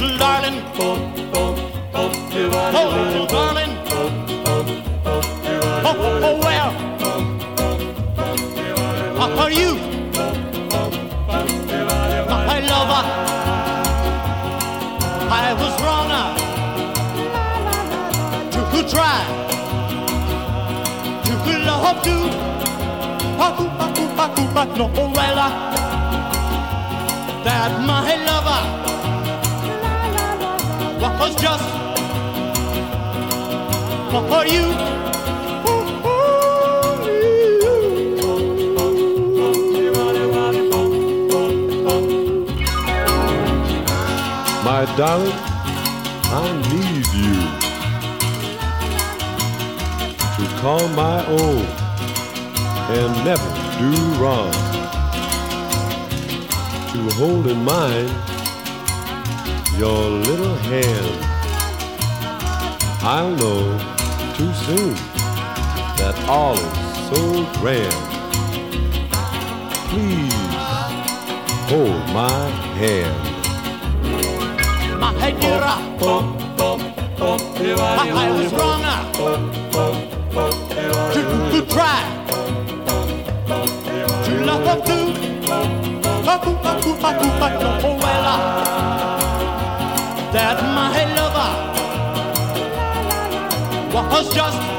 little darling. Oh, little darling. Oh, oh, oh, well. Are you my lover? I was wrong uh, to try to love you. No, well, uh, that my lover was just for you. My darling, I need you to call my own and never do wrong. To hold in mind your little hand. I'll know too soon that all is so grand. Please hold my hand. My dear, I was wrong ah. to, to try to love you. Oh, well, ah. That my lover was just